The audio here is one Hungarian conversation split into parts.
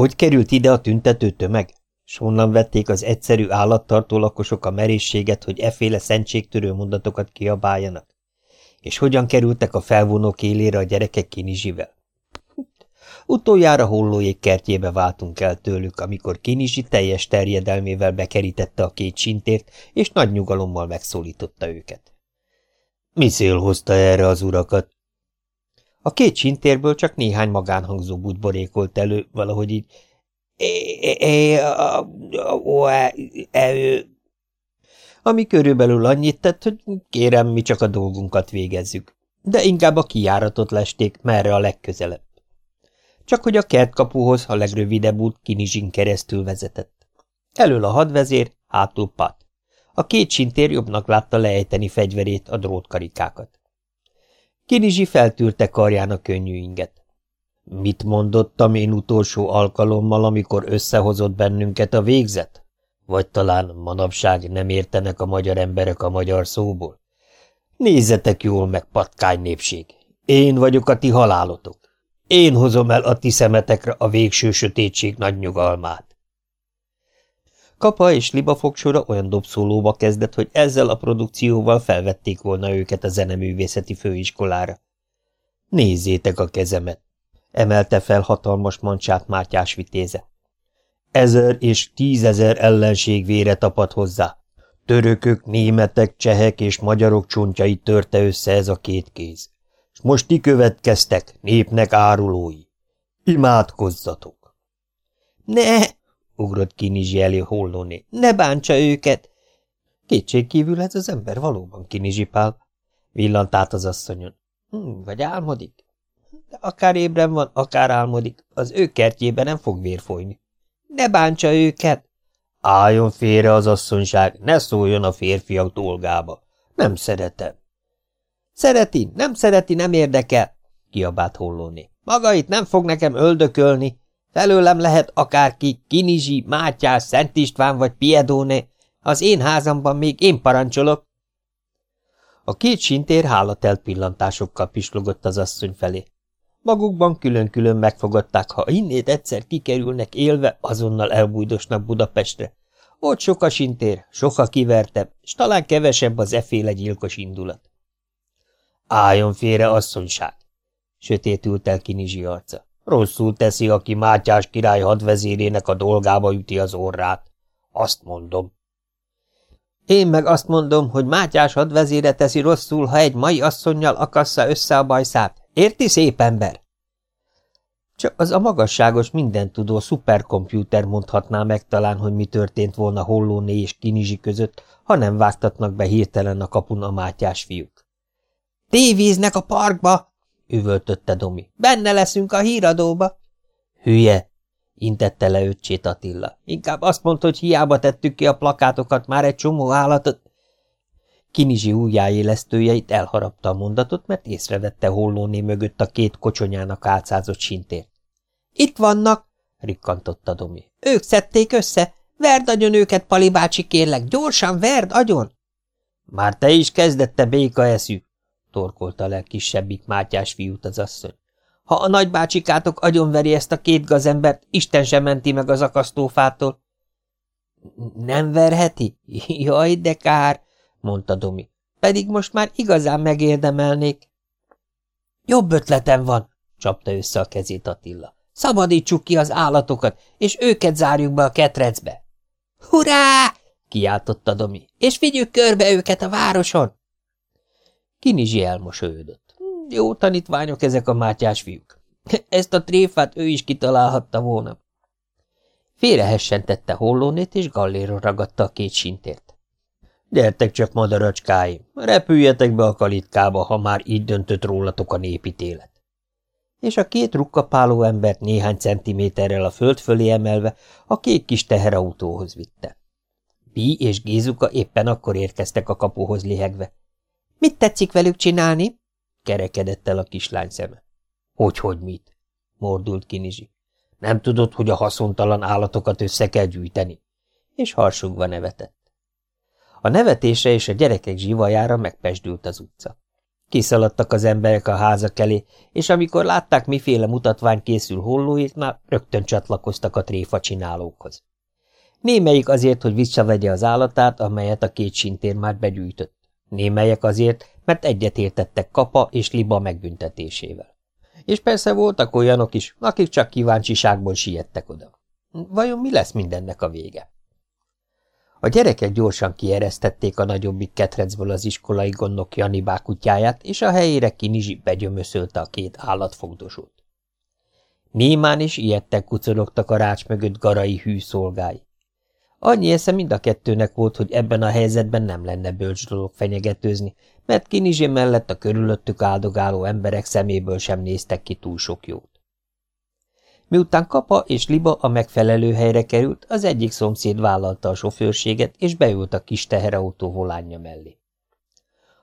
Hogy került ide a tüntető tömeg? S honnan vették az egyszerű állattartó lakosok a merészséget, hogy efféle szentségtörő mondatokat kiabáljanak? És hogyan kerültek a felvonók élére a gyerekek Kinizsivel? Utoljára hollójék kertjébe váltunk el tőlük, amikor Kinizsi teljes terjedelmével bekerítette a két sintért, és nagy nyugalommal megszólította őket. Mi szél hozta erre az urakat? A két sintérből csak néhány magánhangzó butborékolt elő, valahogy így ami körülbelül annyit tett, hogy kérem, mi csak a dolgunkat végezzük. De inkább a kijáratot lesték, merre a legközelebb. Csak hogy a kertkapuhoz a legrövidebb út Kinizsin keresztül vezetett. Elől a hadvezér, hátul Pat. A két sintér jobbnak látta leejteni fegyverét, a drótkarikákat. Kinizsi feltűrte karján a könnyű inget. Mit mondottam én utolsó alkalommal, amikor összehozott bennünket a végzet? Vagy talán manapság nem értenek a magyar emberek a magyar szóból? Nézzetek jól meg, patkány népség! Én vagyok a ti halálotok. Én hozom el a ti szemetekre a végső sötétség nagy nyugalmát. Kapa és Liba fogsora olyan dobszólóba kezdett, hogy ezzel a produkcióval felvették volna őket a zeneművészeti főiskolára. Nézzétek a kezemet! emelte fel hatalmas mancsát Mátyás vitéze. Ezer és tízezer ellenség vére tapad hozzá. Törökök, németek, csehek és magyarok csontjait törte össze ez a két kéz. És most ti következtek, népnek árulói. Imádkozzatok! Ne! Ugrott Kinizsi elé hollóné. Ne bántsa őket! Kétségkívül ez az ember valóban kinizsipál, villant át az asszonyon. Hm, vagy álmodik? De akár ébren van, akár álmodik, az ő kertjében nem fog vér folyni. Ne bántsa őket! Álljon félre az asszonyság, ne szóljon a férfiak dolgába. Nem szeretem. Szereti, nem szereti, nem érdekel, kiabált hollóné. Maga itt nem fog nekem öldökölni. Felőlem lehet akárki, Kinizsi, Mátyás, Szent István vagy Piedóné. Az én házamban még én parancsolok. A két sintér hálatelt pillantásokkal pislogott az asszony felé. Magukban külön-külön megfogadták, ha innét egyszer kikerülnek élve, azonnal elbújdosnak Budapestre. Ott sok a sintér, sok a kivertebb, s talán kevesebb az eféle gyilkos indulat. Álljon félre, asszonyság! Sötétült el Kinizsi arca. Rosszul teszi, aki Mátyás király hadvezérének a dolgába üti az orrát. Azt mondom. Én meg azt mondom, hogy Mátyás hadvezére teszi rosszul, ha egy mai asszonynal akassza össze a bajszát. Érti, szép ember? Csak az a magasságos, mindentudó szuperkompjúter mondhatná meg talán, hogy mi történt volna Hollóné és Kinizsi között, ha nem vágtatnak be hirtelen a kapun a mátyás fiúk. – Tévíznek a parkba! – üvöltötte Domi. – Benne leszünk a híradóba! – Hülye! – intette le öccsét Attila. – Inkább azt mondta, hogy hiába tettük ki a plakátokat, már egy csomó állatot. Kinizsi újjáélesztőjeit elharapta a mondatot, mert észrevette hollóné mögött a két kocsonyának álcázott sintért. – Itt vannak! – rikkantotta Domi. – Ők szedték össze! Verd agyon őket, Pali bácsi, kérlek! Gyorsan, verd agyon! – Már te is kezdette béka eszű! – torkolta a legkisebbik Mátyás fiút az asszony. – Ha a nagybácsikátok agyonveri ezt a két gazembert, Isten sem menti meg az akasztófától! – Nem verheti? Jaj, de kár! mondta Domi. Pedig most már igazán megérdemelnék. Jobb ötletem van, csapta össze a kezét Attila. Szabadítsuk ki az állatokat, és őket zárjuk be a ketrecbe. Hurrá! kiáltotta Domi. És vigyük körbe őket a városon. Kinizsi elmosődött. Jó tanítványok ezek a mátyás fiúk. Ezt a tréfát ő is kitalálhatta volna. Félrehessen tette hollónét, és galléron ragadta a két sintért. Gyertek csak, madaracskáim, repüljetek be a kalitkába, ha már így döntött rólatok a népítélet. És a két rukkapáló embert néhány centiméterrel a föld fölé emelve a kék kis teherautóhoz vitte. Pi és Gézuka éppen akkor érkeztek a kapuhoz lihegve. – Mit tetszik velük csinálni? – kerekedett el a kislány szeme. Hogy, – Hogy mit? – mordult Kinizsi. – Nem tudod, hogy a haszontalan állatokat össze kell gyűjteni? És harsogva nevetett. A nevetése és a gyerekek zsivajára megpesdült az utca. Kiszaladtak az emberek a házak elé, és amikor látták, miféle mutatvány készül hollóéknál, rögtön csatlakoztak a tréfa csinálókhoz. Némelyik azért, hogy visszavegye az állatát, amelyet a két sintér már begyűjtött. Némelyek azért, mert egyetértettek kapa és liba megbüntetésével. És persze voltak olyanok is, akik csak kíváncsiságból siettek oda. Vajon mi lesz mindennek a vége? A gyerekek gyorsan kieresztették a nagyobbik ketrecből az iskolai gondnok Janibá kutyáját, és a helyére Kinizsi begyömöszölte a két állatfogdosót. Némán is ilyettek kucorogtak a rács mögött garai hű szolgái. Annyi esze mind a kettőnek volt, hogy ebben a helyzetben nem lenne bölcs dolog fenyegetőzni, mert Kinizsi mellett a körülöttük áldogáló emberek szeméből sem néztek ki túl sok jót. Miután Kapa és Liba a megfelelő helyre került, az egyik szomszéd vállalta a sofőrséget, és beült a kis teherautó volánja mellé.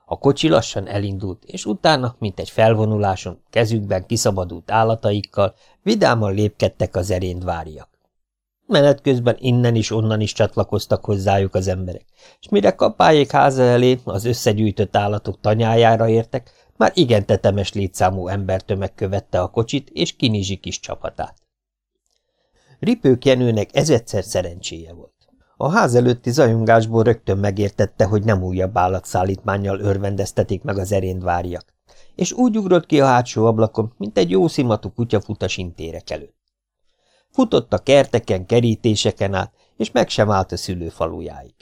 A kocsi lassan elindult, és utána, mint egy felvonuláson, kezükben kiszabadult állataikkal, vidáman lépkedtek az eréndváriak. Menet közben innen is, onnan is csatlakoztak hozzájuk az emberek, és mire kapályék háza elé az összegyűjtött állatok tanyájára értek, már igen tetemes létszámú embertömeg követte a kocsit és kinizsi kis csapatát. Ripők Jenőnek ez egyszer szerencséje volt. A ház előtti zajongásból rögtön megértette, hogy nem újabb állatszállítmánnyal örvendeztetik meg az eréndváriak, és úgy ugrott ki a hátsó ablakon, mint egy jó szimatú kutya fut a előtt. Futott a kerteken, kerítéseken át, és meg sem állt a szülőfalujáig.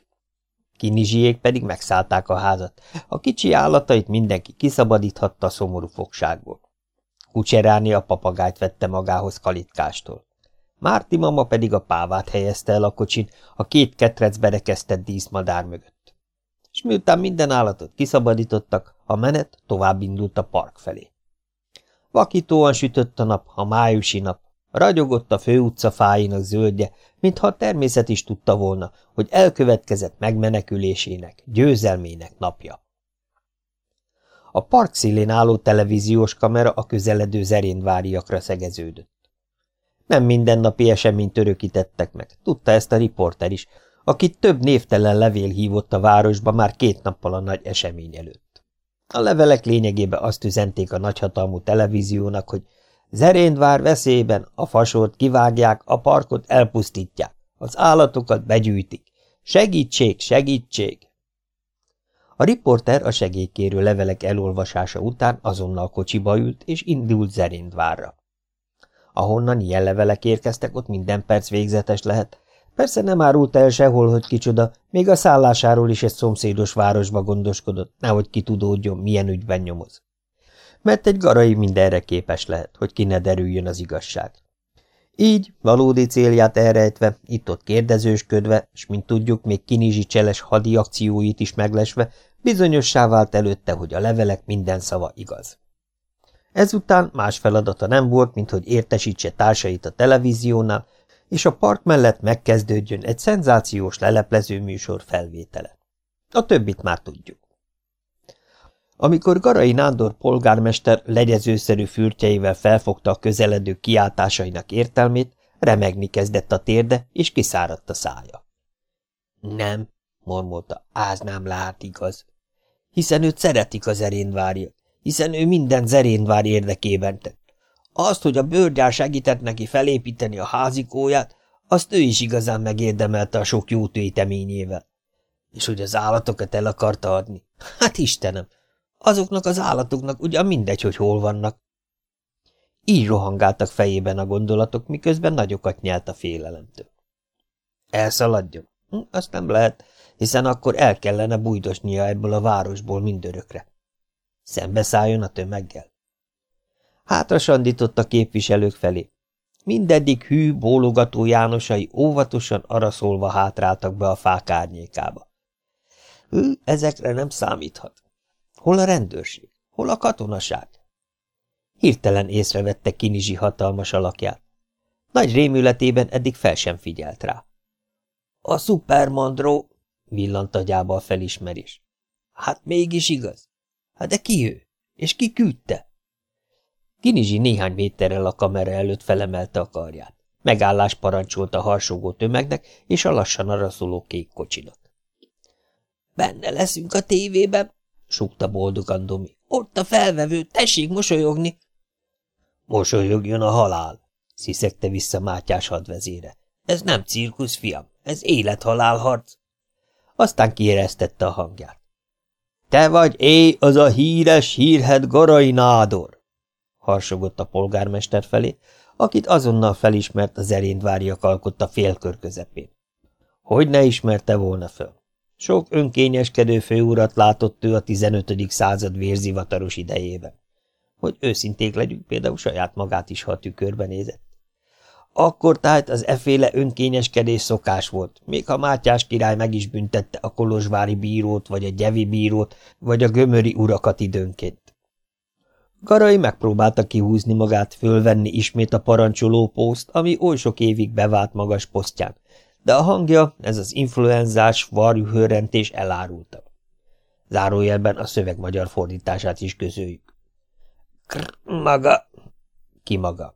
Kinizsiék pedig megszállták a házat, a kicsi állatait mindenki kiszabadíthatta a szomorú fogságból. Kucseráni a papagájt vette magához kalitkástól. Márti mama pedig a pávát helyezte el a kocsin, a két ketrecbe rekesztett díszmadár mögött. És miután minden állatot kiszabadítottak, a menet tovább indult a park felé. Vakítóan sütött a nap, a májusi nap, Ragyogott a főutca fáinak zöldje, mintha a természet is tudta volna, hogy elkövetkezett megmenekülésének, győzelmének napja. A park szélén álló televíziós kamera a közeledő zerényváriakra szegeződött. Nem mindennapi eseményt örökítettek meg, tudta ezt a riporter is, akit több névtelen levél hívott a városba már két nappal a nagy esemény előtt. A levelek lényegében azt üzenték a nagyhatalmú televíziónak, hogy Zeréndvár veszélyben, a fasort kivágják, a parkot elpusztítják, az állatokat begyűjtik. Segítség, segítség! A riporter a segélykérő levelek elolvasása után azonnal kocsiba ült, és indult Zeréndvárra. Ahonnan ilyen levelek érkeztek, ott minden perc végzetes lehet. Persze nem árult el sehol, hogy kicsoda, még a szállásáról is egy szomszédos városba gondoskodott, nehogy ki tudódjon, milyen ügyben nyomoz mert egy garai mindenre képes lehet, hogy ki ne derüljön az igazság. Így, valódi célját elrejtve, itt-ott kérdezősködve, és mint tudjuk, még kinizsi cseles hadi akcióit is meglesve, bizonyossá vált előtte, hogy a levelek minden szava igaz. Ezután más feladata nem volt, mint hogy értesítse társait a televíziónál, és a park mellett megkezdődjön egy szenzációs leleplező műsor felvétele. A többit már tudjuk. Amikor Garai Nándor polgármester legyezőszerű fürtjeivel felfogta a közeledő kiáltásainak értelmét, remegni kezdett a térde, és kiszáradt a szája. Nem, mormolta, áz nem lát igaz. Hiszen őt szeretik az erénvárja, hiszen ő minden zerénvár érdekében tett. Azt, hogy a bőrgyár segített neki felépíteni a házikóját, azt ő is igazán megérdemelte a sok jó tőjteményével. És hogy az állatokat el akarta adni. Hát Istenem, Azoknak az állatoknak ugyan mindegy, hogy hol vannak. Így rohangáltak fejében a gondolatok, miközben nagyokat nyelt a félelemtől. Elszaladjon? Hm, azt nem lehet, hiszen akkor el kellene bújdosnia ebből a városból mindörökre. Szembeszálljon a tömeggel. Hátra sandított a képviselők felé. Mindeddig hű, bólogató Jánosai óvatosan araszolva hátráltak be a fák árnyékába. Hű, ezekre nem számíthat. Hol a rendőrség? Hol a katonaság? Hirtelen észrevette Kinizsi hatalmas alakját. Nagy rémületében eddig fel sem figyelt rá. A szupermandró, villant agyába a felismerés. Hát mégis igaz. Hát de ki ő? És ki küldte? Kinizsi néhány méterrel a kamera előtt felemelte a karját. Megállás parancsolt a harsogó tömegnek és a lassan araszoló kék kocsinak. Benne leszünk a tévében, súgta boldogan Domi. Ott a felvevő, tessék mosolyogni! Mosolyogjon a halál, sziszegte vissza Mátyás hadvezére. Ez nem cirkusz, fiam, ez élet-halál harc. Aztán kiéreztette a hangját. Te vagy é, az a híres, hírhet Garai Nádor! harsogott a polgármester felé, akit azonnal felismert a zerénydváriak alkotta félkör közepén. Hogy ne ismerte volna föl? Sok önkényeskedő főurat látott ő a 15. század vérzivataros idejében. Hogy őszinték legyünk, például saját magát is, ha a tükörbe nézett. Akkor tehát az eféle önkényeskedés szokás volt, még ha Mátyás király meg is büntette a kolozsvári bírót, vagy a gyevi bírót, vagy a gömöri urakat időnként. Garai megpróbálta kihúzni magát, fölvenni ismét a parancsoló poszt, ami oly sok évig bevált magas posztján, de a hangja, ez az influenzás, varjuhőrentés elárulta. Zárójelben a szöveg magyar fordítását is közöljük. Kr maga. Ki maga?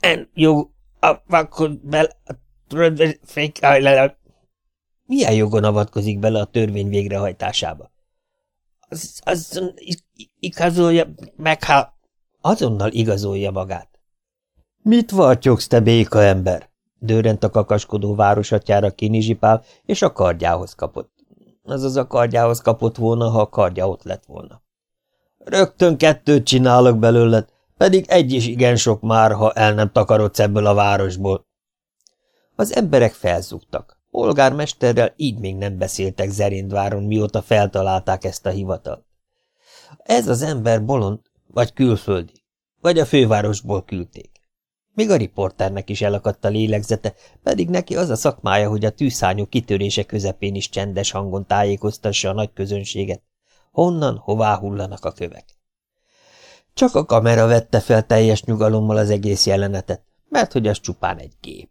En jó, a vakod bel a törvényfékhajlel. Milyen jogon avatkozik bele a törvény végrehajtásába? Az, az igazolja meg, ha... Azonnal igazolja magát. Mit vartyogsz, te béka ember? Dőrent a kakaskodó városatjára kinizsipál, és a kardjához kapott. Azaz a kardjához kapott volna, ha a kardja ott lett volna. Rögtön kettőt csinálok belőled, pedig egy is igen sok már, ha el nem takarodsz ebből a városból. Az emberek felzúgtak. Polgármesterrel így még nem beszéltek Zerindváron, mióta feltalálták ezt a hivatalt. Ez az ember bolond, vagy külföldi, vagy a fővárosból küldték. Még a riporternek is elakadt a lélegzete, pedig neki az a szakmája, hogy a tűszányok kitörése közepén is csendes hangon tájékoztassa a nagy közönséget. Honnan, hová hullanak a kövek. Csak a kamera vette fel teljes nyugalommal az egész jelenetet, mert hogy az csupán egy gép.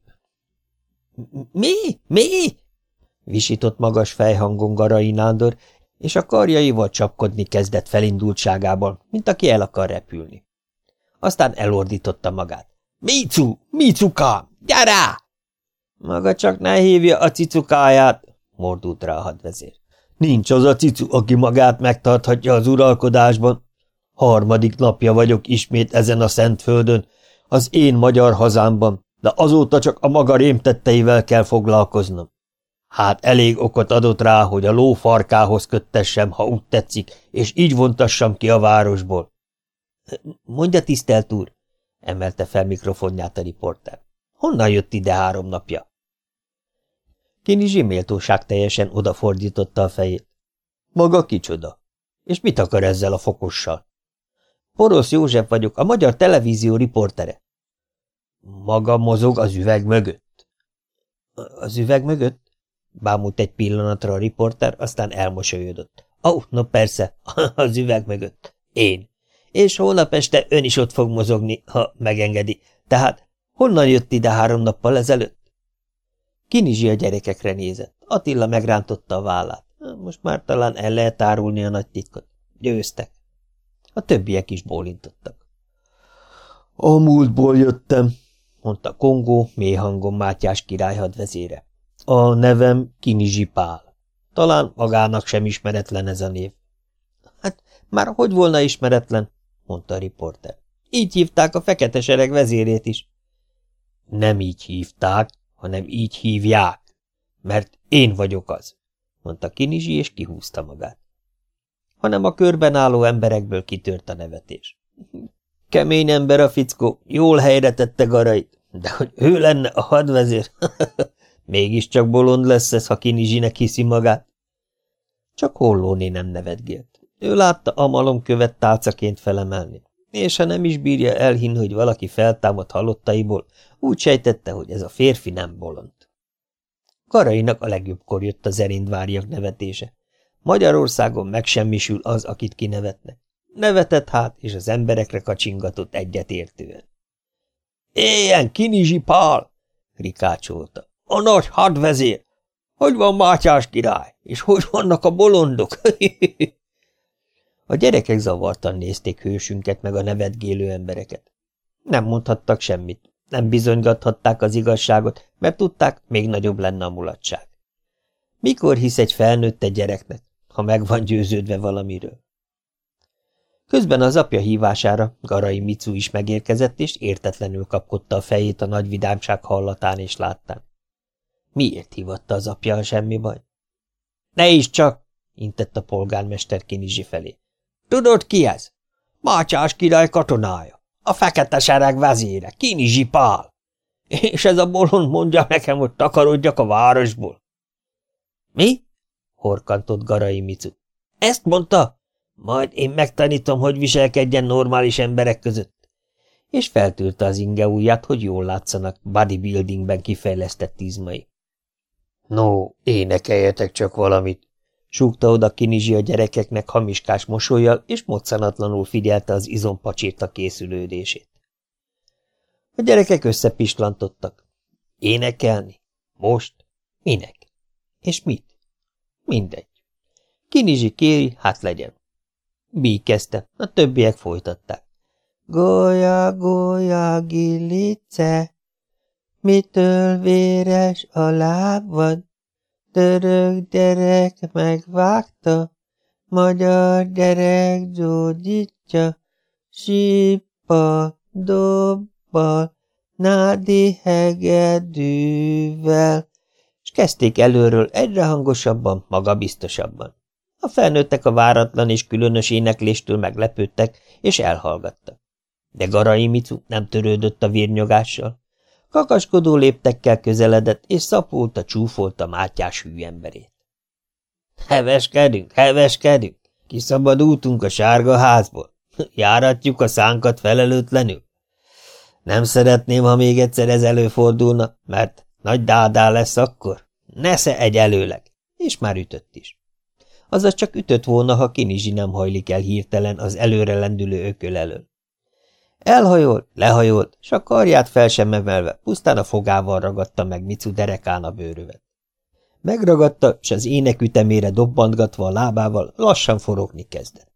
– Mi? Mi? – visított magas fejhangon Garai Nándor, és a karjaival csapkodni kezdett felindultságában, mint aki el akar repülni. Aztán elordította magát. – Micu! Micuka! Gyere! Maga csak ne hívja a cicukáját! – mordult rá a hadvezér. – Nincs az a cicu, aki magát megtarthatja az uralkodásban. Harmadik napja vagyok ismét ezen a szent földön, az én magyar hazámban, de azóta csak a maga rémtetteivel kell foglalkoznom. Hát elég okot adott rá, hogy a ló farkához köttessem, ha úgy tetszik, és így vontassam ki a városból. Mondja, tisztelt úr, emelte fel mikrofonját a riporter. Honnan jött ide három napja? Kini méltóság teljesen odafordította a fejét. Maga kicsoda? És mit akar ezzel a fokossal? Porosz József vagyok, a magyar televízió riportere. Maga mozog az üveg mögött. Az üveg mögött? Bámult egy pillanatra a riporter, aztán elmosolyodott. Ó, oh, no persze, az üveg mögött. Én. És holnap este ön is ott fog mozogni, ha megengedi. Tehát honnan jött ide három nappal ezelőtt? Kinizsi a gyerekekre nézett. Attila megrántotta a vállát. Most már talán el lehet árulni a nagy titkot. Győztek. A többiek is bólintottak. A múltból jöttem, mondta Kongó mély hangon Mátyás király hadvezére. A nevem Kinizsi Pál. Talán magának sem ismeretlen ez a név. Hát már hogy volna ismeretlen? Mondta a riporter. Így hívták a fekete sereg vezérét is. Nem így hívták, hanem így hívják, mert én vagyok az, mondta Kinizsi, és kihúzta magát. Hanem a körben álló emberekből kitört a nevetés. Kemény ember a fickó, jól helyre tette garait, de hogy ő lenne a hadvezér, mégiscsak bolond lesz ez, ha Kinizsinek hiszi magát. Csak hollóné nem nevetgélt. Ő látta a malomkövet tálcaként felemelni, és ha nem is bírja elhinni, hogy valaki feltámad halottaiból, úgy sejtette, hogy ez a férfi nem bolond. Karainak a legjobbkor jött az erindváriak nevetése. Magyarországon megsemmisül az, akit kinevetnek. Nevetett hát, és az emberekre kacsingatott egyetértően. – Éljen, Kinizsi Pál! – rikácsolta. – A nagy hadvezér! Hogy van Mátyás király? És hogy vannak a bolondok? a gyerekek zavartan nézték hősünket meg a nevetgélő embereket. Nem mondhattak semmit, nem bizonygathatták az igazságot, mert tudták, még nagyobb lenne a mulatság. Mikor hisz egy felnőtt egy gyereknek, ha meg van győződve valamiről? Közben az apja hívására Garai Micu is megérkezett, és értetlenül kapkodta a fejét a nagy vidámság hallatán és láttán. Miért hívatta az apja, ha semmi baj? Ne is csak, intett a polgármester Kinizsi felé. Tudod ki ez? Mátyás király katonája, a fekete sereg vezére, Kinizsi Pál. És ez a bolond mondja nekem, hogy takarodjak a városból. Mi? horkantott Garai Micu. Ezt mondta? Majd én megtanítom, hogy viselkedjen normális emberek között. És feltűrte az inge ujját, hogy jól látszanak bodybuildingben kifejlesztett izmai. No, énekeljetek csak valamit, súgta oda Kinizsi a gyerekeknek hamiskás mosolyjal, és moccanatlanul figyelte az izompacsírta készülődését. A gyerekek összepislantottak. Énekelni? Most? Minek? És mit? Mindegy. Kinizsi kéri, hát legyen. Bí kezdte, a többiek folytatták. Golya, golya, gilice, mitől véres a lábad? Török gyerek megvágta, magyar gyerek gyógyítja, sípa, dobbal, nádi hegedűvel, és kezdték előről egyre hangosabban, magabiztosabban. A felnőttek a váratlan és különös énekléstől meglepődtek, és elhallgattak. De Garai Micu nem törődött a vérnyogással. Kakaskodó léptekkel közeledett, és szapulta, csúfolta Mátyás hű emberét. Heveskedünk, heveskedünk, kiszabadultunk a sárga házból, járatjuk a szánkat felelőtlenül. Nem szeretném, ha még egyszer ez előfordulna, mert nagy dádá lesz akkor. Nesze egy előleg, és már ütött is azaz csak ütött volna, ha Kinizsi nem hajlik el hirtelen az előre lendülő ököl elől. Elhajolt, lehajolt, s a karját fel sem emelve, pusztán a fogával ragadta meg Micu derekán a bőrövet. Megragadta, s az ének ütemére dobbantgatva a lábával lassan forogni kezdett.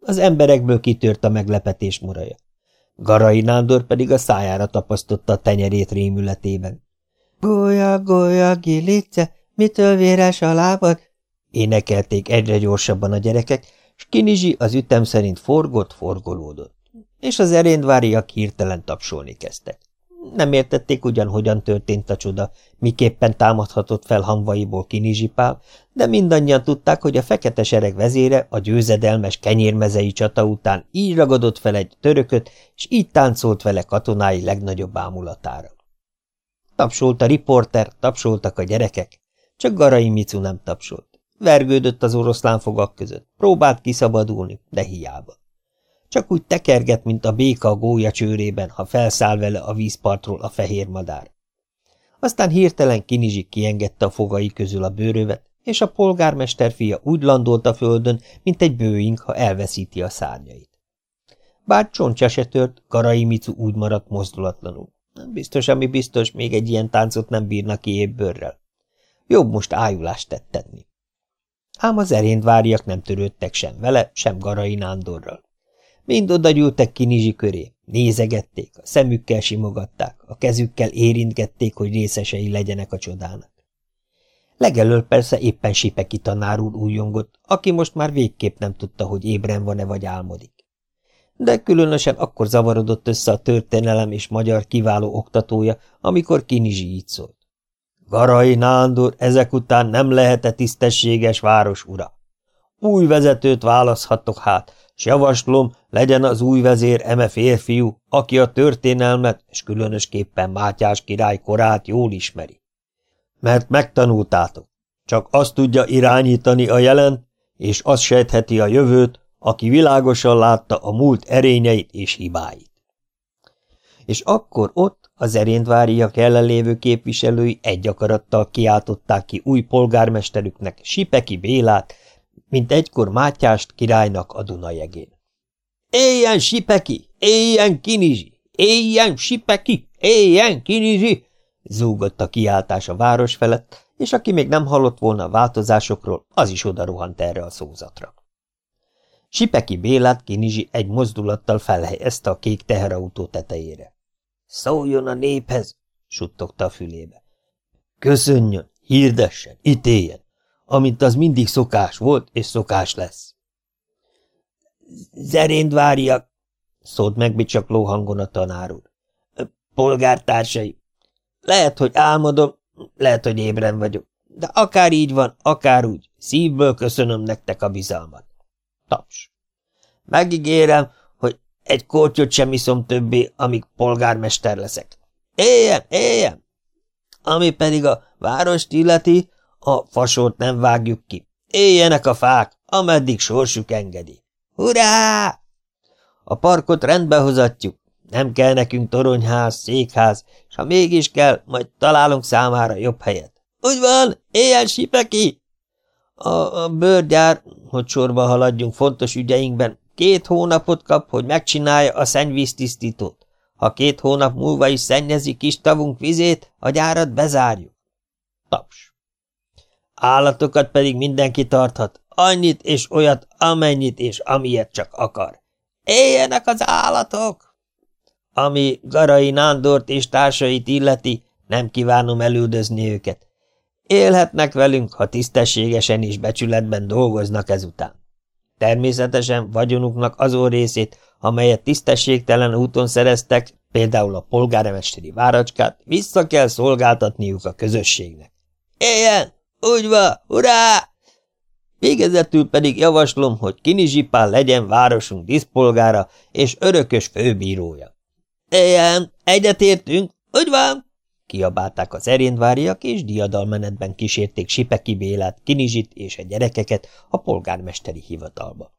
Az emberekből kitört a meglepetés muraja. Garai Nándor pedig a szájára tapasztotta a tenyerét rémületében. – Gólya, gólya, gilice, mitől véres a lábad? Énekelték egyre gyorsabban a gyerekek, s Kinizsi az ütem szerint forgott, forgolódott, és az eréndváriak hirtelen tapsolni kezdtek. Nem értették ugyan, hogyan történt a csoda, miképpen támadhatott fel hamvaiból Kinizsipál, de mindannyian tudták, hogy a fekete sereg vezére a győzedelmes kenyérmezei csata után így ragadott fel egy törököt, és így táncolt vele katonái legnagyobb ámulatára. Tapsolt a riporter, tapsoltak a gyerekek, csak Garai Micu nem tapsolt. Vergődött az oroszlán fogak között. Próbált kiszabadulni, de hiába. Csak úgy tekerget, mint a béka a gólya csőrében, ha felszáll vele a vízpartról a fehér madár. Aztán hirtelen Kinizsik kiengedte a fogai közül a bőrövet, és a polgármester fia úgy landolt a földön, mint egy bőink, ha elveszíti a szárnyait. Bár csontja se tört, Garai Micu úgy maradt mozdulatlanul. Biztos, ami biztos, még egy ilyen táncot nem bírna ki bőrrel. Jobb most ájulást tettenni. Ám az eréndváriak nem törődtek sem vele, sem Garai Nándorral. Mind oda gyűltek Kinizsi köré, nézegették, a szemükkel simogatták, a kezükkel érintgették, hogy részesei legyenek a csodának. Legelől persze éppen Sipeki tanár úr újongott, aki most már végképp nem tudta, hogy ébren van-e vagy álmodik. De különösen akkor zavarodott össze a történelem és magyar kiváló oktatója, amikor Kinizsi így szólt. Garai Nándor ezek után nem lehet-e tisztességes város ura. Új vezetőt választhatok hát, s javaslom, legyen az új vezér eme férfiú, aki a történelmet, és különösképpen Mátyás király korát jól ismeri. Mert megtanultátok, csak azt tudja irányítani a jelen, és azt sejtheti a jövőt, aki világosan látta a múlt erényeit és hibáit. És akkor ott az eréndváriak jelenlévő képviselői egy akarattal kiáltották ki új polgármesterüknek, Sipeki Bélát, mint egykor Mátyást királynak a Dunajegén. Éljen Sipeki! Éljen Kinizsi! Éljen Sipeki! Éljen Kinizsi! zúgott a kiáltás a város felett, és aki még nem hallott volna a változásokról, az is odarohant erre a szózatra. Sipeki Bélát Kinizsi egy mozdulattal felhelyezte a kék teherautó tetejére. Szóljon a néphez, suttogta a fülébe. Köszönjön, hirdessen, ítéljen, amint az mindig szokás volt és szokás lesz. Zerént várjak, szólt megbicsakló hangon a tanár úr. Polgártársai, lehet, hogy álmodom, lehet, hogy ébren vagyok, de akár így van, akár úgy, szívből köszönöm nektek a bizalmat. Taps. Megígérem, hogy egy kortyot sem iszom többé, amíg polgármester leszek. Éljen, éljen! Ami pedig a várost illeti, a fasort nem vágjuk ki. Éljenek a fák, ameddig sorsuk engedi. Hurrá! A parkot rendbe hozatjuk. Nem kell nekünk toronyház, székház, és ha mégis kell, majd találunk számára jobb helyet. Úgy van, éjjel sipeki! A, a bőrgyár, hogy sorba haladjunk fontos ügyeinkben, két hónapot kap, hogy megcsinálja a szennyvíztisztítót. Ha két hónap múlva is szennyezi kis tavunk vizét, a gyárat bezárjuk. Taps. Állatokat pedig mindenki tarthat, annyit és olyat, amennyit és amilyet csak akar. Éljenek az állatok! Ami Garai Nándort és társait illeti, nem kívánom elüldözni őket. Élhetnek velünk, ha tisztességesen és becsületben dolgoznak ezután. Természetesen vagyonuknak azon részét, amelyet tisztességtelen úton szereztek, például a polgármesteri váracskát, vissza kell szolgáltatniuk a közösségnek. Éljen! Úgy van! Urá! Végezetül pedig javaslom, hogy Kinizsipán legyen városunk diszpolgára és örökös főbírója. Éljen! Egyetértünk! Úgy van! Kiabálták az eréndváriak, és diadalmenetben kísérték Sipeki Bélát, Kinizsit és a gyerekeket a polgármesteri hivatalba.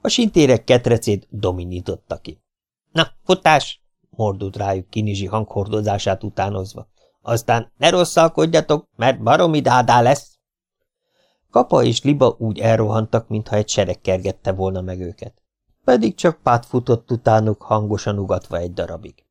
A sintérek ketrecét dominította ki. – Na, futás! – mordult rájuk Kinizsi hanghordozását utánozva. – Aztán ne rosszalkodjatok, mert baromi dádá lesz! Kapa és Liba úgy elrohantak, mintha egy sereg kergette volna meg őket. Pedig csak pát futott utánuk, hangosan ugatva egy darabig.